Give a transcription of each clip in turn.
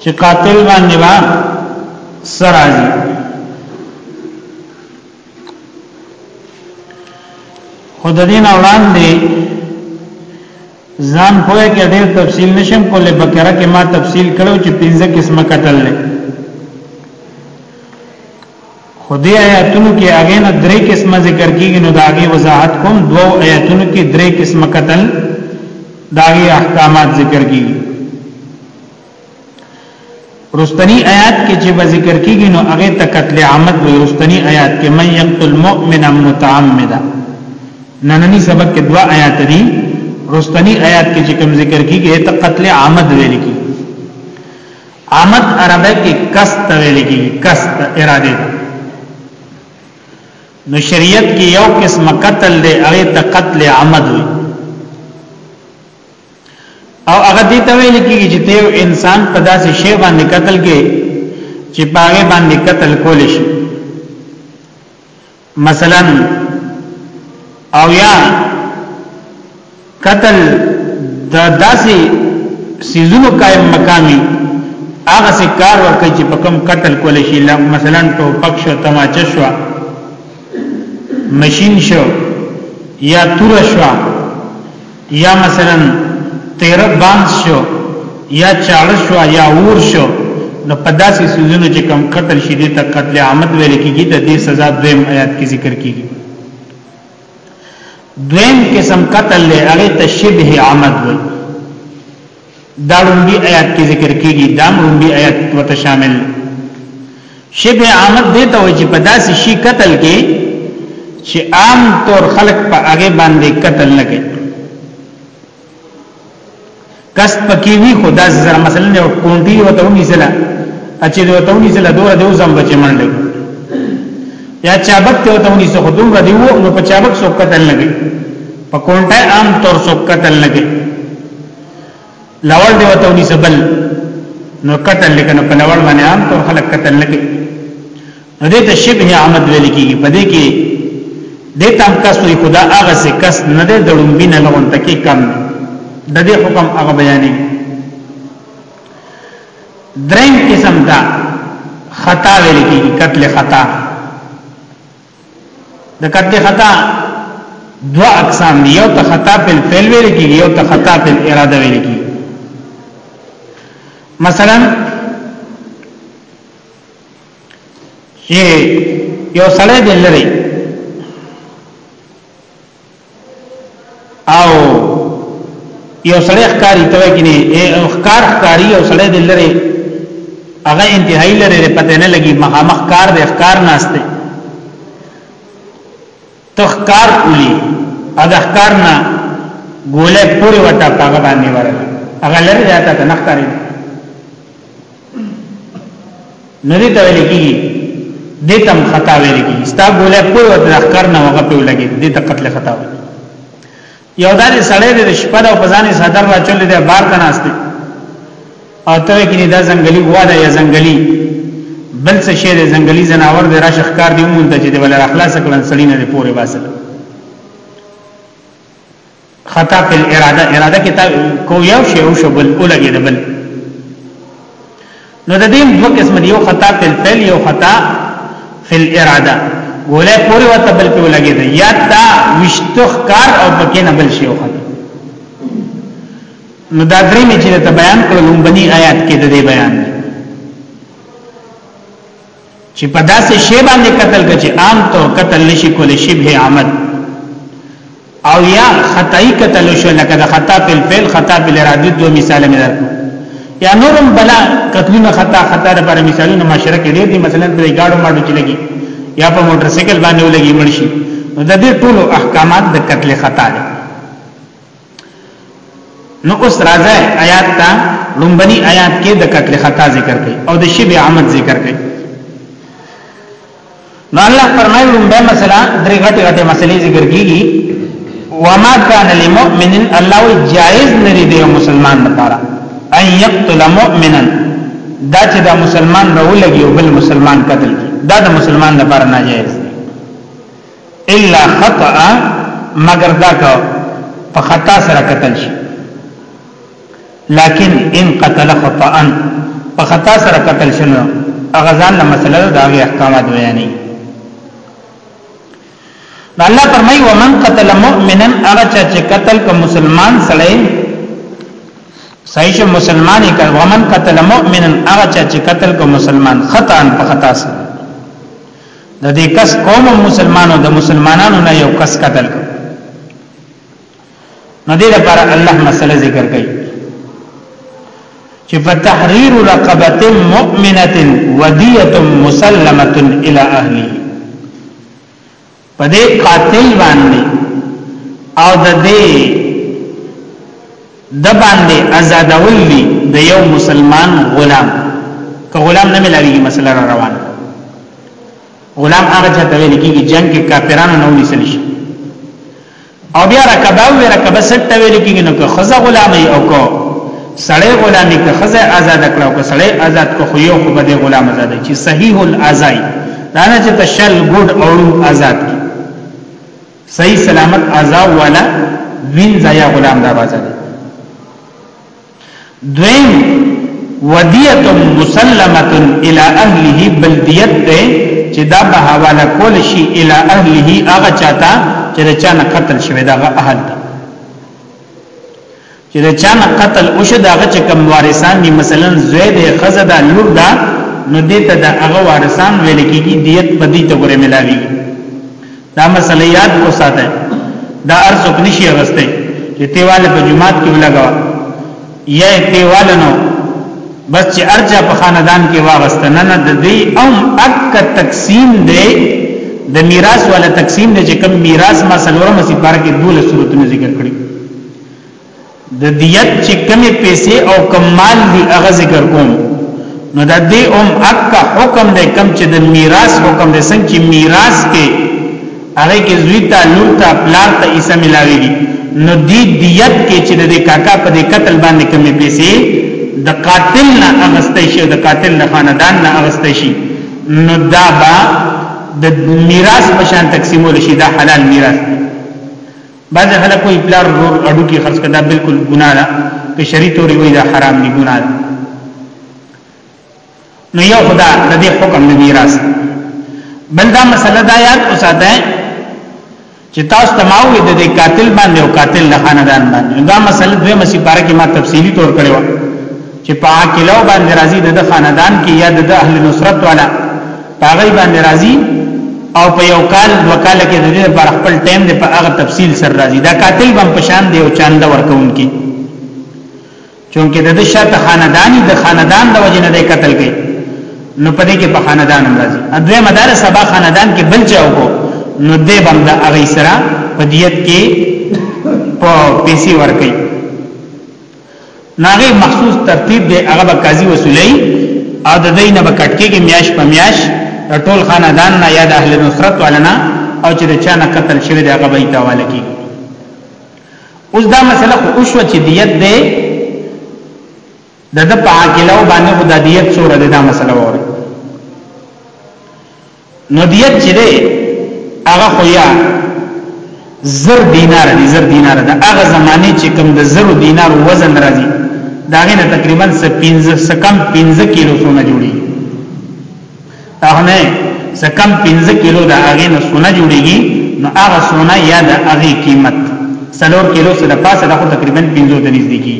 چې قاتل باندې با سرازي خود دین وړاندې ځان پوهه کې ډېر تفصیل نشم کولای بکره کې ما تفصیل کړو چې پنځه قسمه قتل لري خو دې آیاتونو کې هغه نه درې قسمه ذکر کیږي نو داغي وضاحت کوم دوو آیاتونو کې درې قسمه قتل داغي احکامات ذکر کیږي رستنی آیات کې چې به ذکر کیږي نو هغه ته قتل عامت وي رستنی آیات کې من یقتل مؤمنا متعمدا نننی سبق کې دوا آیات دي رستنی آیات کې چې کوم ذکر کیږي ته قتل عامد ویل کیږي آمد عربی کې قصد ته ویل کېږي قصد اراده ده نو شریعت کې یو قسم قتل دی هغه ته قتل عمد وي او هغه دې ته ویل کېږي چې ته انسان په داسې شی باندې قتل کې چې پاغه باندې قتل کول شي مثلا او یا قتل د داسې سيزونو قائم مقامي هغه سي کار ورکړي چې په کم قتل کول شي مثلا ټوپک شو تماچه شو ماشين شو یا تور شو یا مثلا تیر باند شو یا چاړه شو یا اور شو نو په داسې سيزونو چې کم قتل شي دي ته قتل عامد ویل کېږي د دې سزا دویم آیات کې ذکر کېږي دویم قسم قتل له هغه ته شبه عامد وي دا لومبي آیات کې ذکر کیږي دا لومبي آیات ورته شامل شبه عامت دې ته وجه په داسې شي قتل کې چې عام طور خلق په هغه باندې قتل نه کوي کس پکې وی خدا سره مثلا یو کونډي او ته ونی سره اچې ته ته ونی سره دوه دیو زم بچ منډي یا چابک ته ته ونی سره دوم را دیو نو په چابک سو قتل نه کوي په کونټه عام طور سو قتل نه کوي لوړ دی وته ونی سبل نو قتل لکنه په لوړ باندې عام طور خلک قتل لکه نو دې ته شبه عمد ویل کیږي په دې کې دې تام کس وي خدا هغه څه کس نه دې دړم بینه لغون تکي کم د دې حکم هغه بیانې دریم قسم دا خطا ویل کیږي قتل خطا د کته خطا دو اقسام دی یو ته خطا په فعل ویل کیږي یو ته خطا په اراده ویل کیږي مثلا چې یو سړی دی لري او یو سړی ښکاری ته کینی او ښکار ښکاری او سړی د لری هغه انتهایی لری پته نه لګي مخامخ کار د ښکار ناشته تخکار اولی او د ښکار نه ګوله پوری وتا پاګه باندې ورغله هغه لری راته نه ښکاری نو دې ته ویل کېږي دې تم خطا ویل کېږي ستا ګولې کوی او د ښکار نه هغه په لګي دې ته قتل خطا وي یو دانې سړی د شپه د فزانې صدر را چولې د بار ته ناشته او ته کې دا ځنګلي واده یا ځنګلي بل څه شی د ځنګلي زناور د راشه ښکار دی مونږ ته چې د ولر اخلاص کړن سړی نه پورې باسل خطا فی الاراده اراده کې تا کو یو شی او شبل اولګي دبل نو د دې دوه قسم دی یو خطا فی الفعل یو خطا فی الاراده ګولې پوری وته بل په لګي دی یا تا وشتخ کار او پکې نه بل شی او خطا نو دا درې می چې ته بیان کړل هم بني آیات کې د دې بیان دی چې په داسې شی باندې قتل کې چې عام طور قتل نشي کولای شبه عمد او یا خطای قتل شو لکه د خطا په فعل خطا په ارادي دوه مثال مې درکو یا نورم بلا قتلونه خطا خطا لپاره مثالونه معاشره کې ډېر دي مثلا پر گاډو ماډو چې لګي یا په موټر سایکل باندې ولګي مرشي نو د دې ټولو احکامات د قتل خطا دي نو اوس راځه آیات ته لومبني آیات کې د قتل خطا ذکر کړي او د شی عامد ذکر کړي نو الله فرمایي لومبه مسله درې غټه غټه مسلې ذکر کیږي وما كان لمؤمن الله جائز ندی دی مسلمان لپاره ان يقتل مؤمنا دا چې دا مسلمان راولږي او بل مسلمان قتل دا د مسلمان لپاره ناجائز الا خطا مگر دا که په خطا سره قتل شي لكن ان قتل خطا په خطا سره قتل شنو اغزان له مسله دا غي احکامات بیانې نو الله فرمای و من قتل مؤمنا ارچا چې قتل کو مسلمان سړی صحیح شه مسلمان یې کړ ومن قتل مؤمنا ارچا چې قتل کو مسلمان خطا په خطا سره د دې کس قوم مسلمانو د مسلمانانو نه یو کس قتل کړ نو دې لپاره الله مسله ذکر کوي چې فتحرير رقبه مؤمنه وديه مسلمه الى اهله پدې قاتل باندې او د دې دباندې ازادول دي د یو مسلمان غلام که غلام نه ملاویږي مسله را روانه غلام هغه چاته ویل کیږي جنگ کې کافرانو نه ونیسل شي او بیا رکبه او رکبه ست ته ویل کیږي نو که خزه غلامي او کو سړی غلامي که خزه آزاد کړو که سړی آزاد کو خو یو خو بده غلام آزاد چې صحیح الازای دا نه چې تشل ګډ اورو آزاد کی صحیح سلامت ازا والا وین زایا غلام دا بازا دی دویم ودیت مسلمت الى اهله بلدیت ده چې دا به حواله کول شي الى اهله هغه چاته چې چا نه قتل شوی دا اهل ده چې د چا نه قتل وشو دا هغه چې کوم وارثان دي مثلا زوی دی خزه دا لور دا نو دې ته د هغه وارثان ویل کېږي دیت په دې ته ګوره ملاوي دا مسله یاد کو ساته دا ارزق نشي غسته چې تیواله په جماعت کې ولګا یا تیواله نو بس چې ارجا په خاندان کې واغسته نه نه د دې او اک تقسیم دی د میراث ولا تقسیم دی چې کوم میراث ما سلورم سي پار کې دوله صورتونه ذکر کړی د دیت چې کمی پیسې او کم مال دی هغه ذکر کوم نو د دې هم اکا حکم دی کم چې د میراث حکم دی څنګه چې میراث کې هغه کې زوی ته لور ته پلار ته ایسه ملاويږي نو دی دیت کې چې د کاکا په دې قتل باندې کمی پیسې د قاتل نه اغستې شي د قاتل نه خاندان نه اغستې شي نو دا با د میراث په شان تقسیمول شي دا حلال میراث بعض خلک کوئی پلار ورور اډو کې خرڅ کړه بالکل ګناه ده په شریعت وري وي دا حرام دي ګناه ده نو یو خدا د دې حکم نه میراث بل دا مسله دا یاد اوساته چې تاسو تماوي د دې قاتل باندې او قاتل له خاندان باندې دا مسله دوه مسی پارا کې ما تفصیلی تور کړو چې په عاقلو باندې راضي د خاندان کې یا د اهل نصرت والا پاغي باندې راضي او په یو کال دو کال کې د دې پر خپل ټیم د په هغه تفصیل سره راضي دا قاتل بم پشان دی او چاند ورکون کې چونکه د شرط خاندانی د خاندان د وجه نه قتل کې نو پدې کې په خاندان راضي ادوی مدار سبا خاندان کې بل چاو کو نو دې بم د هغه سره پدیت کې په پیسې ورکړي ناغه مخصوص ترتیب دی هغه به قاضي وصولي او د دینه به کټکیږي میاش په میاش ټول خاندان نه یا د اهل نصرت ولنا او چې د چا نه قتل شوی دی هغه به یې تاواله کی اوس دا مسله خو اوشو چې دیت دی د د پاکلو باندې خدای دیت سور ده دا مسله وره نو دیت چې دی هغه خو یا زر دینار دی زر دینار دا هغه زمانه چې کوم د زر دینار وزن راځي دا غنه تقریبا 15 سکم 15 کیلو سونه جوړي هغه نه سکم 15 کیلو دا هغه نه سونه جوړيږي نو هغه سونه یا د هغه قیمت سلور کیلو سره پاسه دا خو تقریبا 15 د نږدې کی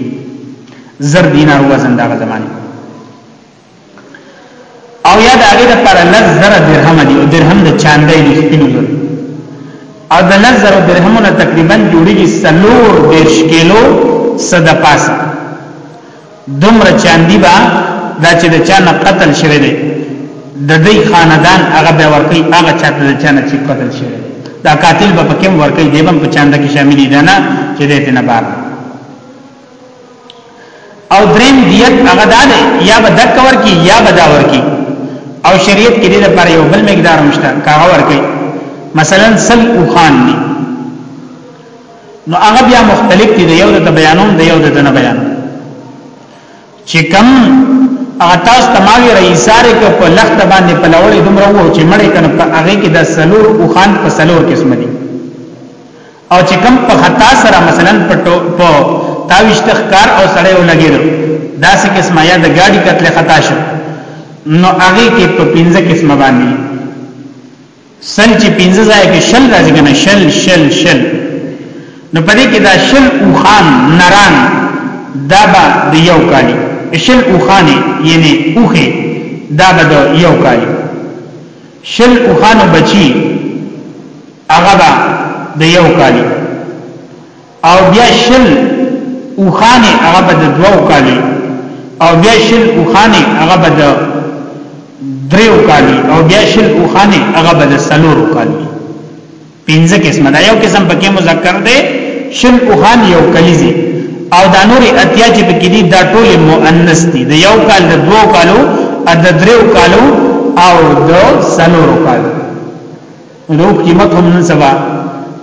زر دینار وزن دا زمانه او یا دا غیر پر لز زر درهم دی او درهم د چاندې دی سپینو زر او د لز زر درهم نه تقریبا جوړیږي سلور دیش کیلو صد پاس دومره چاندی با دا چې د چا نه قتل شوی دی د دې خاندان هغه به ورکی هغه چاته د چا نه چې قتل شوی دا قاتل به پکې ورکی دی بم په چاند کې شامل دي نه چې دې ته نه بار او دریم دیت هغه دا دی یا به دک ورکی یا به دا ورکی او شریعت کې دې لپاره یو بل مقدار مشته کاغه ورکی مثلا سل او خان دی نو هغه بیا مختلف دي یو د بیانوم دی یو د نه بیان چې کم هغه تاسو تماوی رئیساره کې په لخت باندې په لوړې دومره وو چې مړې کنه په هغه کې د سلور او خان په سلور قسم دي او چې کم په خطا سره مثلا په په تاويشت ښکار او سړی ولګید دا سه قسمه یا د ګاډي قتل خطا شو نو هغه کې په پنځه قسمه باندې سل چې پنځه ځای کې شل راځي کنه شل شل شل نو پدې کې دا شل او خان نران دا به د یو کالی شل او خانه یعنی اوخه دا به د یو کالی شل او خانو بچی هغه دا د یو کالی او بیا شل اوخانه هغه به د دوو کالی او بیا شل اوخانه هغه به د دریو کالی او بیا شل اوخانه هغه به د سلورو کالی پنځه قسم دا یو قسم پکې مذکر دی شل اوخان یو کلیزه او دا نور اتیا چې پکې دي دا ټول مؤنث دي د یو کال د دوو کالو د دریو کالو او د سلورو کالو نو قیمت هم نن سبا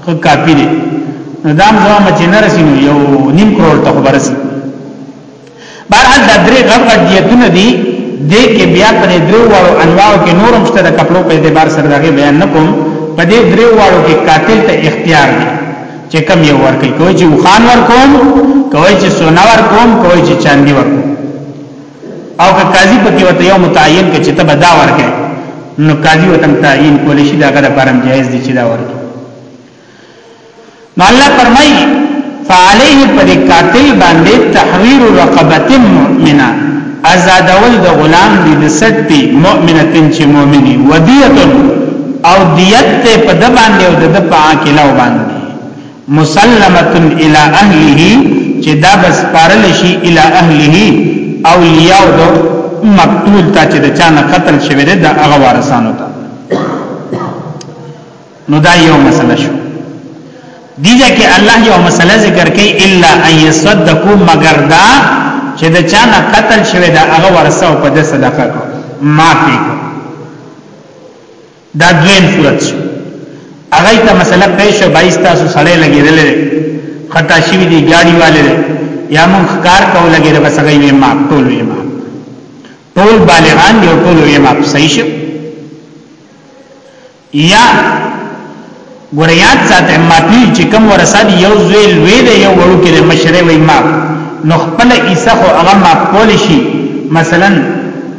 خو کافی دی نو دام زما مچ نه رسینو یو نیم کروڑ ته برسي بهرحال دا درې غټ غټ دیتونه دي د کې بیا پر درو وړو انواعو کې نورم شته د کپلو په اعتبار سره دغه بیان نکوم په دې درو وړو کې قاتل ته اختیار دی چې کم یو ورکي کوی چې وخان ورکوم کوی چې سونا ورکوم کوی چې چاندي ورکوم او که قاضي په کې وته یو متعین کې چې ته به دا ورکې نو قاضي وته متعین کول شي دا غره پرم جایز دي چې دا ورکې نو الله فرمایي فعليه پر قاتل باندې تحرير رقبه مؤمنه آزادول د غلام دي د سټي مؤمنه چې مؤمني ودیه او دیت په د باندې او د په عاقله باندې مسلمه الی اهله چې دا بس پارل شي الی اهله اولیاء دو مقتول تا چې د چانه قتل شوی دی دا هغه وارثانو ته نو دا یو مسله شو دیږي کې الله یو مسله ذکر کوي الا ان یصدقوا مگر دا چې د چانه قتل شوی دا هغه ورثه په د صدقه کو معافي کو دا دویم صورت شو هغه ته مسله پیښ شو بایس تاسو سړی لګیدل خطا شي دی گاډي والے یا مونږ کار کوو لګیدل بس هغه یې ما ټول یې ما ټول بالغان دی ټول یې ما صحیح شو یا ګوره یاد ساته ماپی چې کوم ورثه دی یو زوی لوی دی یو وړوکی دی مشره وي ماپ نو خپل ایسه خو هغه ماپ کول شي مثلا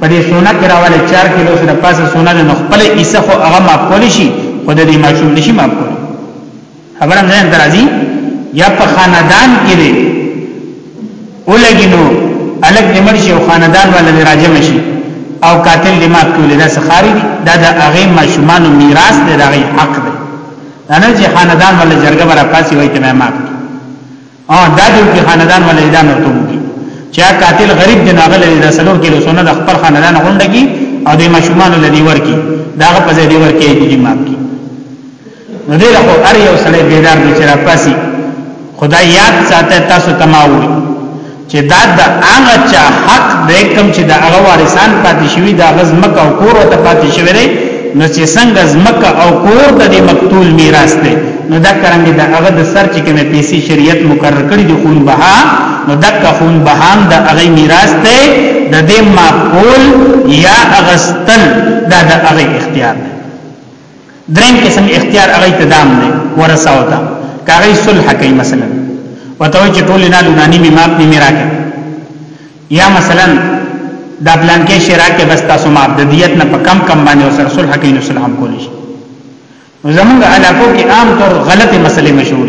په دې سونه کې راواله 4 کیلو سره پاسه سونه ده نو خپل ایسه خو هغه ماپ کول شي خو د دې ماشوم نشي ماپ کول خبرم ځان درازي یا په خاندان کې دی ولګي نو الګ دې مرشي او خاندان والا دې راجم شي او قاتل دې مات کولې دا سخاري دي دا د هغه ماشومان او میراث دې د هغه حق دی نه چې خاندان والا جرګه برا پاسي وای ته مات او دا دې کې خاندان والا دې نه ته وږي چې قاتل غریب دې ناغل دې د سلور کیلو سونه د خپل خاندان غونډه کی او دې ماشومان لدی ورکی دا په دې ورکی دې مات کی نو دې له هر یو سړی بیدار دی چې راپاسي خدای یاد ساته تاسو تماوي چې دا د هغه چا حق دی کوم چې د هغه وارثان پاتې شوی دا غز مکه او کور ته پاتې شوی دی نو چې څنګه زمکه او کور ته د مقتول میراث دی نو دا کرنګ د هغه د سر چې کومه پیسې شریعت مقرر کړی دی خون بها نو دغه خون بهام د هغه میراث دی د دې معقول یا اغستل دا د هغه اختیار دی دریم قسم اختیار هغه ته دام دی ورثه او تا کاغی صلح کوي مثلا وتوي چې ټول نه لونانی می ماپ نیمه راکې یا مثلا دا پلان کې شرا کې بس تاسو ماپ د دیت نه په کم کم باندې وسره صلح کوي نو صلح هم کولی شي زمونږ علاقو کې عام طور غلطه مسلې مشهور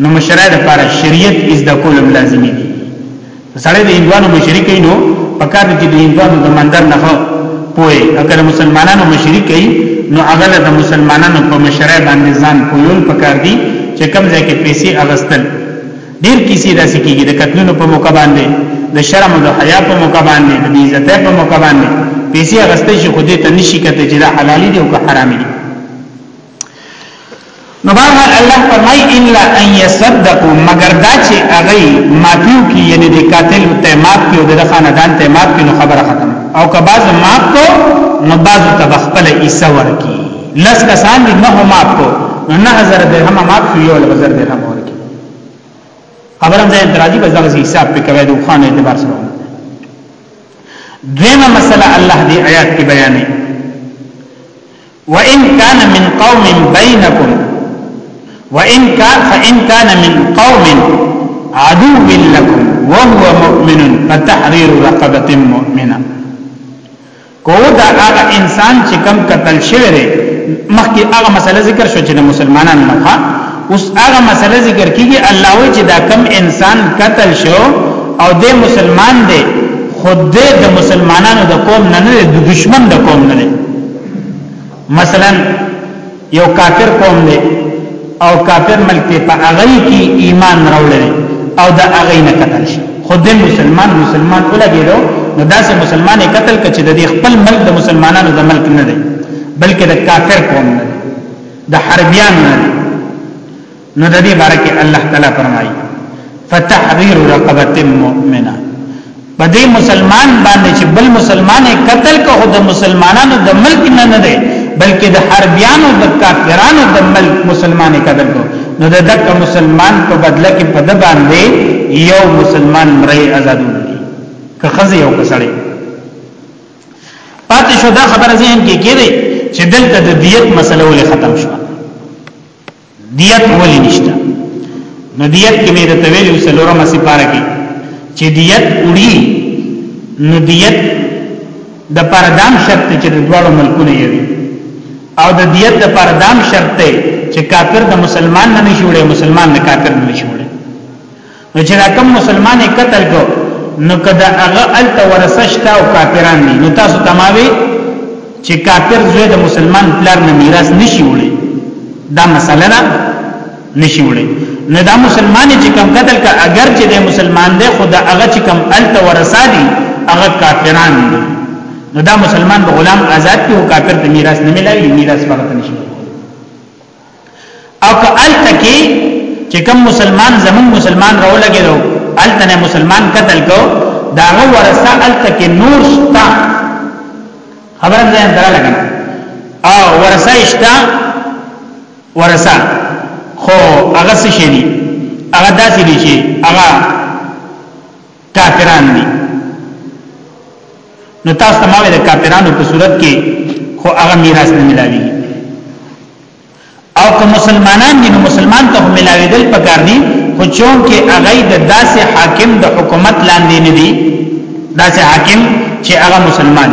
نو مشرای د پاره شریعت از د کولم لازمی دي سړی د هندوانو مشري کوي نو پکار دي چې د هندوانو د مندر نه پوي اگر مسلمانانو مشري کوي نو هغه د مسلمانانو په مشرای باندې ځان پویول پکار دي چې کم ځای کې پیسې اغستل ډیر کیسې داسې کیږي د قتلونو په موقع باندې د شرم او د حیا په موقع باندې د عزت په موقع باندې پیسې اغستې شي خو دې ته نشي کته چې دا حلالي دي او که حرامي دي نو بهرحال الله فرمای الا ان يصدقوا مگر دا چې هغه ماتیو کی یعنی د قاتل ته مات کیو د خاندان ته مات کینو خبره ختم او که باز مات کو نو باز ته خپل ایسه ورکی لس کسان دي نه مات کو نو 9000 درهم مات کیو یو لزر درهم ورکی خبرم ځای درازي بس دغه حساب په کوي د خان اعتبار سره دویمه مسله الله دی آیات کې بیانې وان کان من قوم بینکم وان کان فان کان من قوم عدو لكم وهو مؤمن فتحرير رقبه مؤمنه کو دا هغه انسان چې کم قتل شوی دی مخکې هغه مسله ذکر شو چې د مسلمانانو نه ښه اوس هغه مسله ذکر کیږي الله وی چې دا کم انسان قتل شو او د مسلمان دی خود د مسلمانانو د قوم نه نه د دشمن د قوم نه مثلا یو کافر قوم دی او کافر ملک ته په هغه کې ایمان راوړل او دا هغه نه قتل شي خود مسلمان مسلمان ولګیدو نو داسې مسلمان قتل کچې د خپل ملک د مسلمانانو د ملک نه دی بلکې د کافر قوم نه د حربيان نه نو د دې باره کې الله تعالی فرمایي فتحرير رقبه مؤمنه په دې مسلمان باندې چې بل مسلمانې قتل کو د مسلمانانو د ملک نه نه دی بلکې د حربيانو د کافرانو د ملک مسلمانې قتل کو نو د دک مسلمان په بدله کې په د باندې یو مسلمان مری آزادو که خزه یو کسړی پاتې شو دا خبره ذهن کې کېږي چې دلته د دیت مسله ولې ختم شوه دیت ولی نشته نو دیت کې مې د تویل وسلورمه سپاره کې چې دیت وړي نو دیت د پردام شرط چې د دواړو ملکونو یې او د دیت د پردام شرط چې کافر د مسلمان نه نشوړي مسلمان د کافر نه نشوړي نو چې دا کم مسلمان قتل کو نو کدا هغه الته ورسشتا او کافران دي نو تاسو تماوي چې کافر زوی د مسلمان پلار نه میراث نشي وړي دا مسله نه نشي وړي نه دا مسلمان چې کم قتل کا اگر چې د مسلمان دی خدا هغه چې کم الته ورسا دي هغه کافران دي نو دا مسلمان به غلام آزاد کې او کافر ته میراث نه ملایي میراث ورته نشي او که الته کې چې کوم مسلمان زمون مسلمان راولګیدو الته نه مسلمان قتل کو داغه ورثه الته کې نور شتا خبر نه درا لګا او ورثه شتا ورثه خو هغه څه شي هغه داسې دي چې هغه کافران دي نو تاسو ته ما ویل کافرانو په صورت کې خو هغه میراث نه ملاوي او که مسلمانان دي نو مسلمان ته ملاوي دل پکار دي خو چون کې هغه د داسې حاکم د حکومت لاندې نه دي داسې حاکم چې هغه مسلمان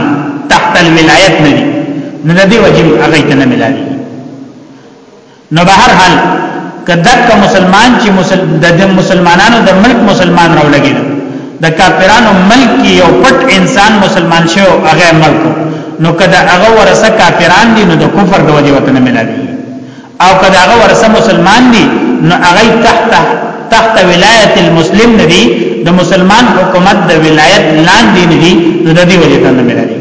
تحت الولایت نه دي نو د دې وجه هغه ته نه ملاوي نو به هر حال کدک مسلمان چې د مسلمانانو د ملک مسلمان راولګي د کافرانو ملک یو پټ انسان مسلمان شو هغه ملک نو کدا هغه ورسه کافران دي نو د کفر د وجه وطن ملاوي او کدا هغه ورسه مسلمان دي نو هغه تحت تحت ولایت المسلم ندي د مسلمان حکومت د ولایت لاندې ندي نو د دې وجه ته نه ملاوي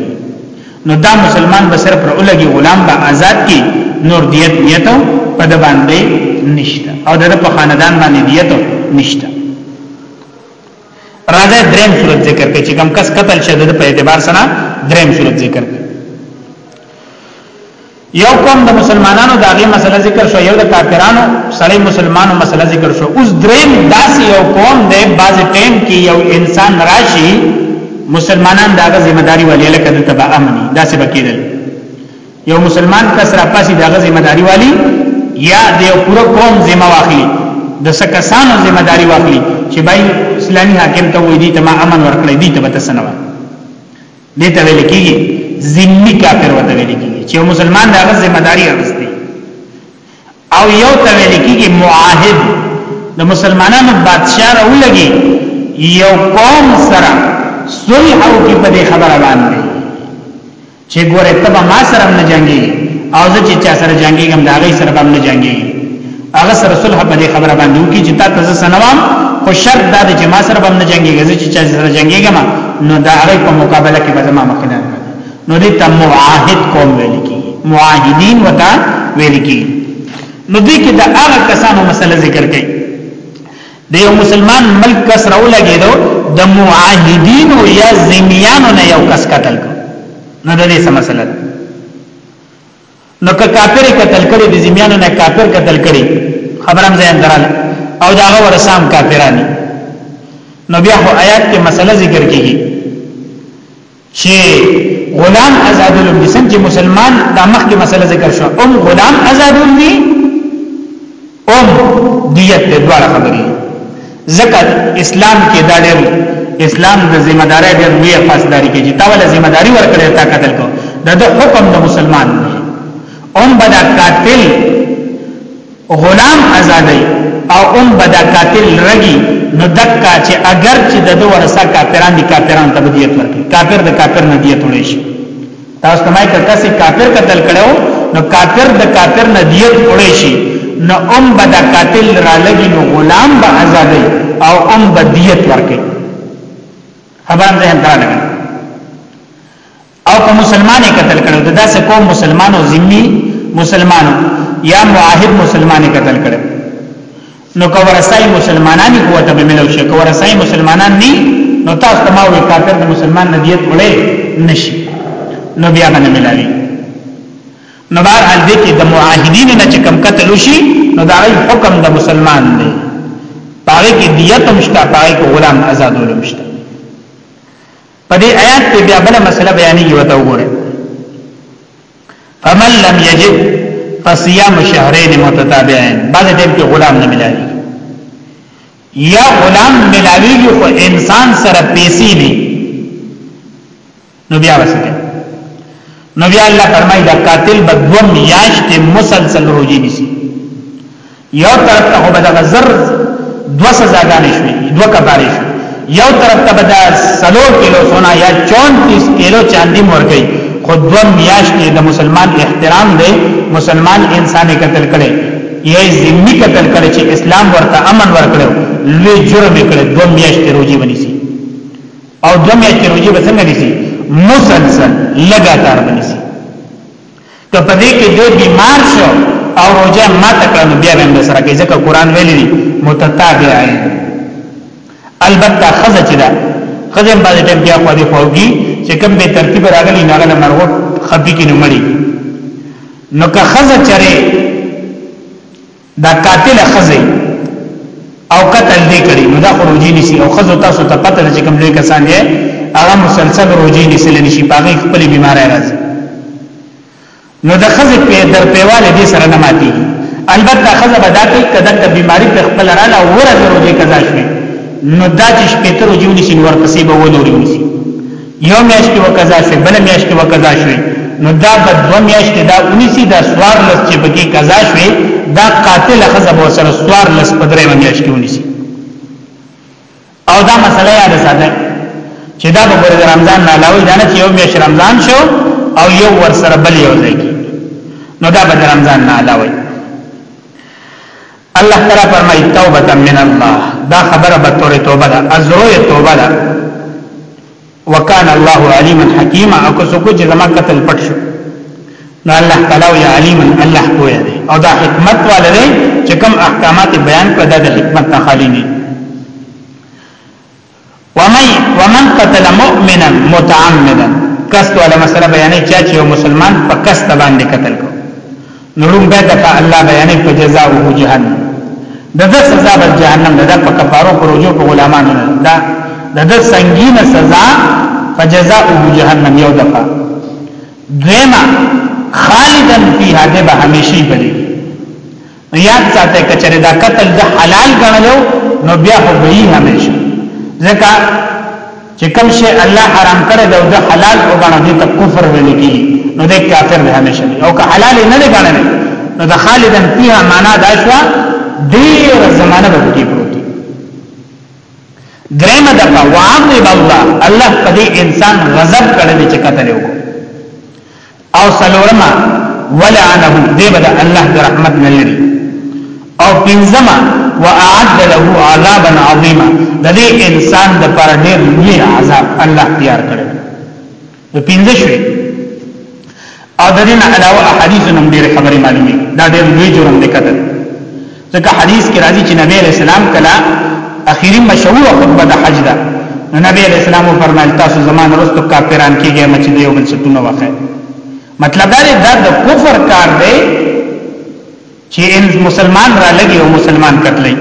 نو دا مسلمان به سر پر اولګي غلام به آزاد کی نور دیت نیتو په د باندې نشته او د په خاندان باندې دیتو نشته راځه دریم صورت ذکر کړي چې کم کس قتل شد په اعتبار سره دریم صورت ذکر کړي یو قوم د مسلمانانو داغه مسله ذکر شو یو د کافرانو سړی مسلمانو مسله ذکر شو اوس دریم داسې یو قوم دی باز ټیم کې یو انسان راشي مسلمانان داغه ذمہ داری والی لکه د تبع امني داسې بکیدل یو مسلمان کس را پاسي داغه ذمہ داری والی یا د یو پوره قوم ذمہ واخلي د سکسانو ذمہ داری واخلي چې بای اسلامي حاکم ته وې دي ته ما امن ورکړې دي ته بتسنوه دې ته ویل کېږي ذمي کافر وته ویل کېږي چې مسلمان دغه ذمہ داری اغستې او یو ته ویل کېږي معاهد د مسلمانانو بادشاہ راولګي یو قوم سره صلح او کې په دې خبره باندې چې ګوره تبه ما سره نه جنگي او زه چې چا سره جنگي کوم دا غي سره به نه جنگي هغه سره صلح په دې خبره باندې وکي چې تا ته زه سنوام خو شرط دا دی چې ما سره باندې جنگيږي چې چا سره جنگيږي ما نو دا هغه په مقابله کې به زما مخنه نو دې ته معاهد کوم ویل کی معاهدین وتا ویل کی نو دې کې دا هغه کسانو مسله ذکر کړي د یو مسلمان ملک کس راو لګیدو د معاهدین او یا زمیانو نه یو کس قتل نو د دې سم مسله نو که کافر قتل کړي د زمیانو نه کافر قتل کړي خبرم ځان درال او دا غو رسام کافرانی نو بیا خو آیات کې مسله ذکر کیږي چې غلام آزادول دي څنګه مسلمان دا مخکې مسله ذکر شو ام غلام آزادول دي اوم دیت د دوه خبرې زکه اسلام کې دا ډېر اسلام د ذمہ داري ډېر لوی فاصداري کې چې تا ول ذمہ داري ورکړې تا قتل کو دا د حکم د مسلمان دی اوم بدا قاتل غلام آزادای او اوم بدا قاتل رګي نو دکا چې اگر چې د دوه ورسا کافران دي کافرانو ته دیت ورکړي کافر د کافر نه دیت وړي شي تاسو ته مې کسي کافر قتل کړو نو کافر د کافر نه دیت وړي شي نو ام بد قاتل را لګي نو غلام به آزادې او ام بدیت ورکي خبرم ذهن ته لګي او که مسلمانې قتل کړو د داسې قوم مسلمانو ذمي مسلمانو یا معاهد مسلمانې قتل کړو نو که ورسای مسلمانانی خو ته به ملو شي که ورسای مسلمانان نه نو تاسو ته ما وی کافر د مسلمان نه دیت وړي نشي نو بیا باندې ملاوي نو بار حال دې کې د معاهدین نه چې کم قتل شي نو دا غي حکم د مسلمان دی پاره کې دیت مشتا پاره کې غلام آزاد ولمشتا په دې آیات کې بیا بل مسله بیانې یو ته وګورئ فمن لم یجد فصيام شهرين متتابعين بعد ټیم کې غلام نه ملاوي یا غلام ملاوي خو انسان سره پیسې نه نو بیا وسکه نو بیا الله فرمایي دا قاتل بدوم یاشت مسلسل روزي نشي یو طرف ته به دغه زر دو سزاګانې شوې دو کفارې شوې یو طرف ته به د سلور کیلو سونا یا 34 کیلو چاندي مورګي خو دو میاشتې د مسلمان احترام دی مسلمان انسان قتل کړي یې ذمي قتل کړي چې اسلام ورته امن ورکړي لوی جرم کړي دو میاشتې روزي ونیسي او دو میاشتې روزي به څنګه نیسي مسلسل لګاتار ونیسي که په دې کې دې بیمار شو او روزه ماته کړه نو بیا به سره کې ځکه قران ویلي دي متتابعين البته خزه چې ده خزه باندې ټیم بیا خو دې خوږي چې کوم به ترتیب راغلی نه غل مرغوب خبي کې نو مړي نو که خزه چره دا قاتل خزه او قتل دې کړی نو دا خروجی نسی او خزه تاسو ته پته ده چې کوم لوی کسان یې هغه مسلسل روجی نسی لنی شي پاغي خپل بیماری راځي نو د خزه په در پیواله دې سره نه ماتي البته خزه به دا کوي کدن د بیماری په خپل را لا ورځ روجی قضا شي نو دا چې شپې تر روجی نسی نور پسې به ونوري نسی یو میاش کې وقضا شوی بل میاش کې وقضا شوی نو دا په دو میاش کې دا اونیسی دا سوار لس چې پکې قضا شوی دا قاتل خزب او سره سوار لس په درې میاش کې اونیسی او دا مسله یاد ساته چې دا په ګور رمضان نه علاوه دا نه چې یو میاش رمضان شو او یو ور سره بل یو ځای نو دا به رمضان نه علاوه الله تعالی فرمایي توبه من الله دا خبره به تورې توبه ده ازروې توبه ده وکانه الله علیما حکیما او که څوک چې زما قتل پټ شو نو الله تعالی وی علیما الله پوه دی او دا حکمت والے چې کوم احکامات بیان کړه د حکمت نه خالی نه ومن ومن قتل مؤمنا متعمدا قصد ولا مسله بیانې چا چې مسلمان په قصد باندې قتل کو نو لوم به دغه الله بیانې په جزاء او جهنم د د سزا بل جهنم د په کفارو پروجو په غلامانو دا د د سنگینه سزا په جزاء او جهنم یو دفعه دیمه خالدن فیها دبا همیشی بری یاد ساته کچره دا قتل د حلال غنلو نو بیا خو به یې همیشه ځکه چې کوم شی الله حرام کړی دا د حلال او غنه دي ته کفر ویل کی نو د کافر به همیشه او که حلال نه دی غنل نو د خالدن فیها معنا دا شو ډیر زمانه به کې پروت دریم دا وعظ الله الله په دې انسان غضب کړی چې قتل وکړي او سلورما ولعنه دی بدا الله دی رحمت نلری او پنزما وعد له عذابا عظیما د دې انسان د پر ډیر لوی عذاب الله تیار کړی نو پنځه شوي او د دې علاوه احادیث نم ډیر خبرې معلومي دا ډیر لوی جرم دی کتل ځکه حدیث کې راځي چې نبی رسول الله کلا اخیری مشهور خطبه د حج ده نو نبی رسول الله فرمایل تاسو زمان رستو کافران کېږئ مچ دی وبن ستونه واخه مطلب دا دی دا د کفر کار دی چې ان مسلمان را لګي او مسلمان قتلای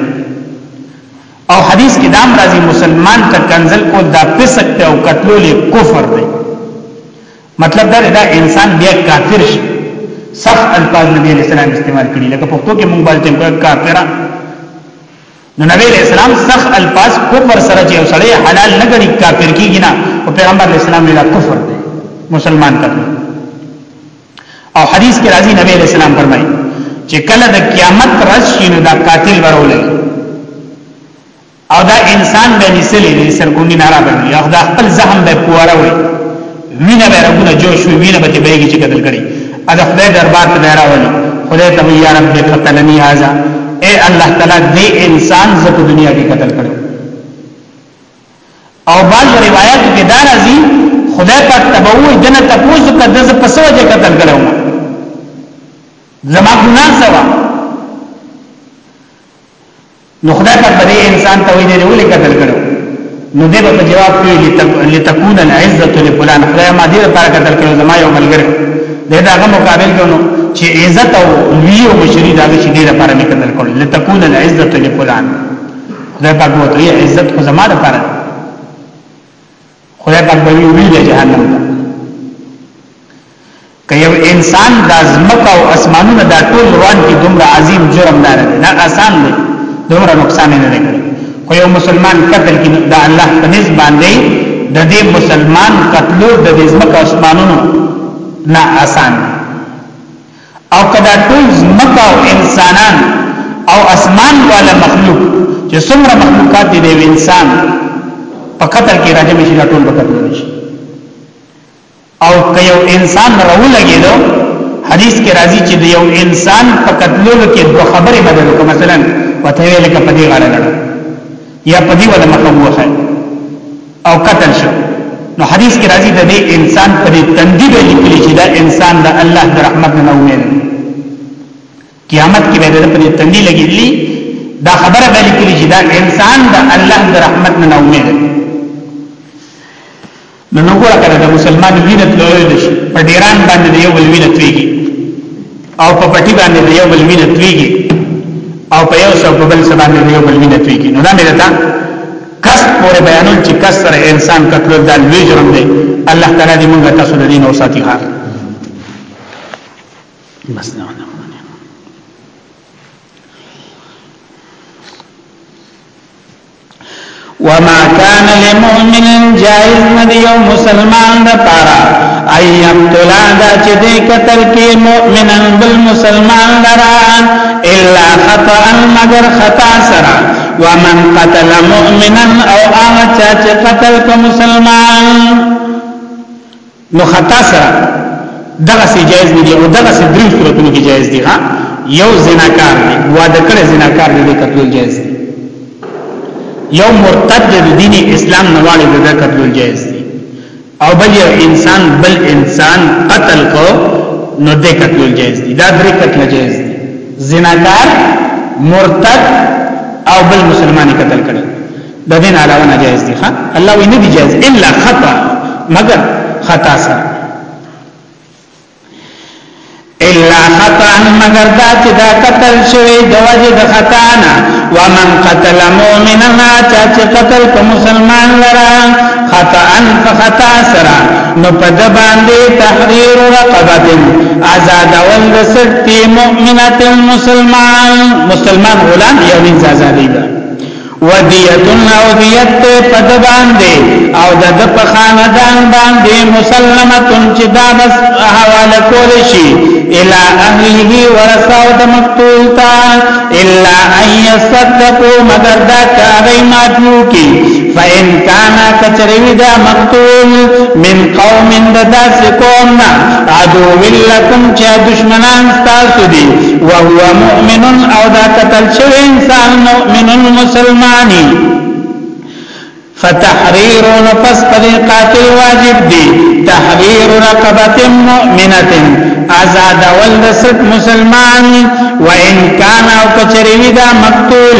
او حدیث کې دام راځي مسلمان ته کنزل کو دا فسق ته او قتلول کفر دی مطلب دا دا انسان بیا کافر شي صح الفاظ نبی علیہ السلام استعمال کړي لکه پښتو کې مونږ بالته کوه کافر نو نبی علیہ السلام صح الفاظ کفر سره چې وسړی حلال نه غړي کافر کیږي نه او پیغمبر علیہ السلام ویلا کفر دی مسلمان کړي او حدیث کې راځي نبی علیہ السلام فرمایي چې کله د قیامت ورځ شي نو دا قاتل ورولې او دا انسان به نسلی دی سرګونی نارا بنی او دا خپل زهم به پواره وی وینه به رګونه جوش وی وینه به تی بیگی چی قتل کری ادا خدای دربار ته بیرا ولی خدای ته یا رب قتلنی هازا اے الله تعالی دی انسان زکو دنیا کی قتل کری او بعض روایت کې دا راځي خدای پاک تبوی دنه تپوز کده ز پسو جه قتل کړو زما ګناه سوا نو خدای پاک په دې انسان ته ویلې ولې قتل کړو نو دې په جواب کې لتكون العزه لفلان خدای ما دې لپاره قتل کړو زما یو ملګری دې دا غو مقابل کړو چې عزت او لوی او مشری دا چې دې لپاره مې قتل کړو لتكون العزه لفلان خدای پاک وو ته عزت خو زما لپاره خدای پاک به وی د جهنم ته که یو انسان د ځمکه او اسمانونو دا ټول روان کی دومره عظیم جرم نه لري نه آسان دی دومره نقصان نه لري خو یو مسلمان قتل کی د الله په نس باندې د دې مسلمان قتل د ځمکه او اسمانونو نه آسان دی او که دا ټول ځمکه او انسانان او اسمان والا مخلوق چې څومره مخلوقات دي د یو انسان په قتل کې راځي چې دا ټول به قتل شي او که یو انسان راولګي دو حدیث کې راځي چې د یو انسان په قتلولو کې دوه خبرې بدل کوم مثلا وته ویل کې پدی غاړه یا پدی ولا مخه وخه او قتل شو نو حدیث کې راځي د دې انسان په دې تندې به لیکلي چې دا انسان د الله د رحمت نه امید قیامت کې به د دې تندې لګېدلی دا خبره به لیکلي چې دا انسان د الله د رحمت نه امید نو نو ګوره کړه د مسلمان وینت لوی دي په ډیران باندې یو ولوینت ویږي او په پټي باندې د یو بل وینه تویږي او په یو څو په بل څه باندې د یو بل وینه تویږي نو دا مې راته کس پورې بیانول چې کس سره انسان قتل دا لوی جرم دی الله تعالی دې موږ تاسو د دین او ساتي خار بس نه وما كان لمؤمن جائز ندی یو مسلمان د پارا ايام تلا دا چې دې قتل کې مؤمنن بل مسلمان لرا الا خطا مگر خطا سرا ومن قتل مؤمنا او اغا چې قتل کو مسلمان نو خطا سره دغه سي جایز نه دی او دغه سي درې صورتونو کې جایز دی ها یو زناکار دی واده کړی زناکار دی د قتل جایز دی یو مرتد دی دین اسلام نه واړی د قتل جایز دی او بل یو انسان بل انسان قتل کو نو د قتل جایز دی دا درې قتل جایز دی زناکار مرتد او بل مسلمانې قتل کړی د دین علاوه ناجایز دي ښا الله وی نه دي جایز الا خطا مگر خطا سره الا خطا مگر دا چې دا قتل شوی د وجه د خطا نه ومن قتل مؤمنا چې قتل په مسلمان لرا خطا ان فخطا سرا نو په د باندې تحریر رقبه آزاد ول د سټي مؤمنه مسلمان مسلمان غلام یو انسان آزادې ده ودیتن او دیت ته پد باندې او د د په خاندان باندې مسلمتن چې دا بس حواله کول شي الا اهله ورثه د مقتول تا الا ان يصدقوا مگر دا کاغی ماتو کی فإن كان كتروي دا مقتول من قوم دا داس قومنا عدو لكم چا دشمنان ستاسو دي وهو مؤمن او دا قتل شوی انسان مؤمن مسلمانی فتحریر نفس پر قاتل واجب دی تحریر رقبت مؤمنت آزاد ولد ست مسلمان و ان کان او کچریوی دا مقتول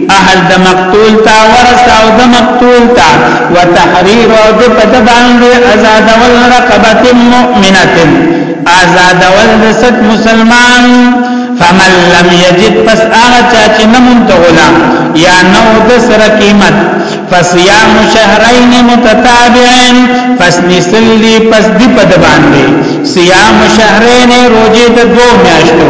اهل د مقتول تا ورث او د مقتول تا وتحرير او د پد باندې آزاد ول رقبه مؤمنه آزاد ول د ست مسلمان فمن لم يجد پس هغه چا چې نمون ته غلام یا نو د سره قیمت فصيام شهرين متتابعين پس نسل دی پس دی پد باندې صيام شهرين روزه د دوه میاشتو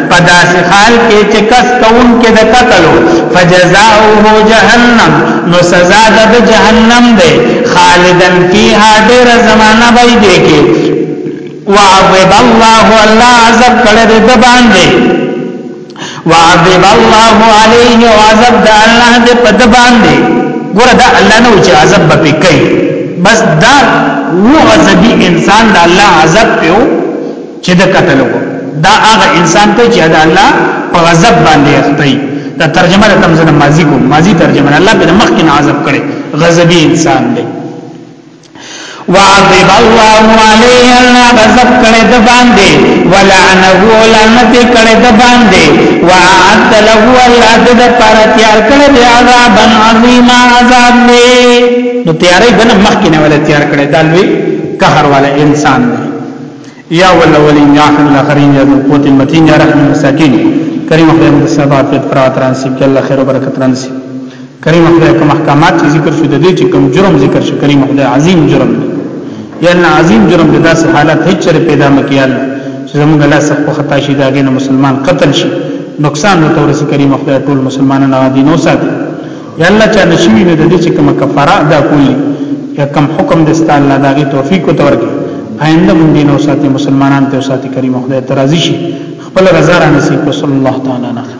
په داسې حال کې چې کس کون کې د قتلو فجزاؤه جهنم نو سزا د جهنم دی خالدن فیها ډیر زمانہ به دی کې وعذب الله الله عذاب کړه د باندې وعذب الله عليه وعذب د الله د پد باندې ګوره دا الله نو چې عذاب به کوي بس دا و غضبی انسان د الله عذاب پیو چې د قتل وو دا هغه انسان ته چې د الله په غضب باندې اخته دا ترجمه د تمزنه ماضی کو ماضی ترجمه الله په مخ کې عذاب کړي غضبي انسان دی وعذب الله عليه الله غضب کړي د باندې ولعنه ولعنت کړي د باندې وعد له الله د پر تیار کړي د عذاب عظیم عذاب دی نو تیارې بنه مخ کې نه ولا تیار کړي دا لوی قهر والا انسان دی یا ولولین یا خیر الاخرین یا ذو القوت المتین یا رحم المساکین کریم خدای موږ سره په عافیت پر اتران سي کې الله خیر او برکت ران سي کریم خدای کوم احکامات چې ذکر شو د دې چې کوم جرم ذکر شو کریم خدای عظیم جرم دی یا الله عظیم جرم د داسې حالت هیڅ چر پیدا مکه یا الله چې زموږ الله سخت خطا شي داګه نه مسلمان قتل شي نقصان ورته ورسې کریم خدای ټول مسلمانانو دي نو ساتي یا الله چا نشوی نه د دې چې کومه کفاره ادا کولی یا کوم حکم د ست الله داغي توفیق او تورګي آینده مونږ دین او ساتي مسلمانان ته او ساتي کریم خدای ترازی شي خپل رضا را نصیب صلی الله تعالی علیه